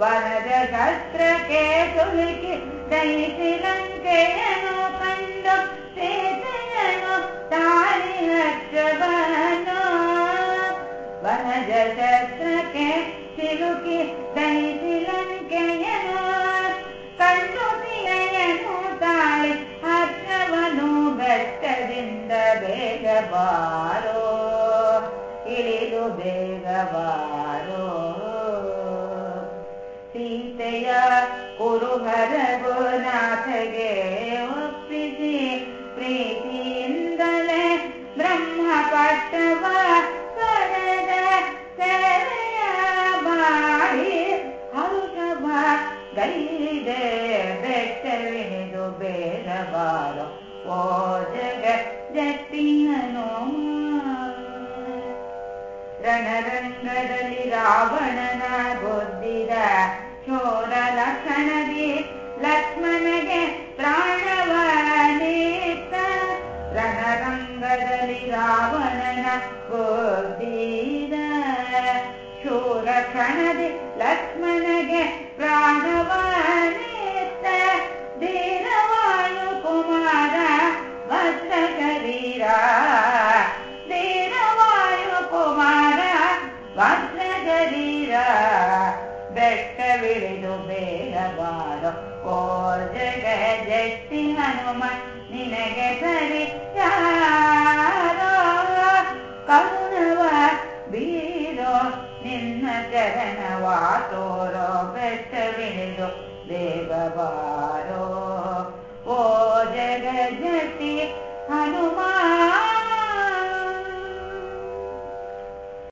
ವನದ ಶಸ್ತ್ರಕ್ಕೆ ಸುಲುಕಿ ದಯಿಸಿ ಲಂಕೆಯನು ಕಂಡು ಸೀತೆಯನು ತಾಳಿ ಹಚ್ಚವನು ವನಜ ಶಸ್ತ್ರಕ್ಕೆ ಸಿಲುಕಿ ದಯಿಸಿ ಲಂಕೆಯನು ಕಂಡು ಸಿಯನು ತಾಳಿ ಹಚ್ಚವನು ಬೆಟ್ಟದಿಂದ ಬೇಗ ಬಾರೋ ಇಳಿದು ಬೇಗ ಬಾರೋ ಸೀತೆಯ ಕುರುಹರಗು ನಾಥಗೆ ಒಪ್ಪಿಸಿ ಪ್ರೀತಿಯಿಂದಲೇ ಬ್ರಹ್ಮ ಪಟ್ಟವ ಪಡೆದ ಸೇವೆಯ ಮಾಡಿ ಹರುಷವ ಗೈದೆ ಬೆಟ್ಟವಿಳಿದು ಬೇಗ ಬಾರೋ ಓ ಜಗ ಜಟ್ಟಿಯನೋ ರಣರಂಗದಲ್ಲಿ ರಾವಣನ ಬುದ್ಧಿದ ಚೋರ ಲಕ್ಷಣದಿ ಲಕ್ಷ್ಮಣಗೆ ಪ್ರಾಣವ ನೀತ ರಣರಂಗದಲ್ಲಿ ರಾವಣನ ಬುದ್ಧಿದ ಶೂರ ಕ್ಷಣದಿ ಲಕ್ಷ್ಮಣಗೆ ಪ್ರಾಣವ ನೀತ ಧೀರವಾಯು ಕುಮಾರ ಭದ್ರ ಶರೀರ ಧೀರವಾಯು ಕುಮಾರ ಭದ್ರ ಶರೀರ ಬೆಟ್ಟವಿಳಿದು ಬೇಗ ಬಾರೋ ಓ ಜಗ ಜಟ್ಟಿ ಹನುಮ ನಿನಗೆ ಸರಿ ಯಾರೋ ಕರುಣವ ಬೀರೋ ನಿನ್ನ ಚರಣವ ತೋರೋ ಬೆಟ್ಟವಿಳಿದು ಬೇಗ ಬಾರೋ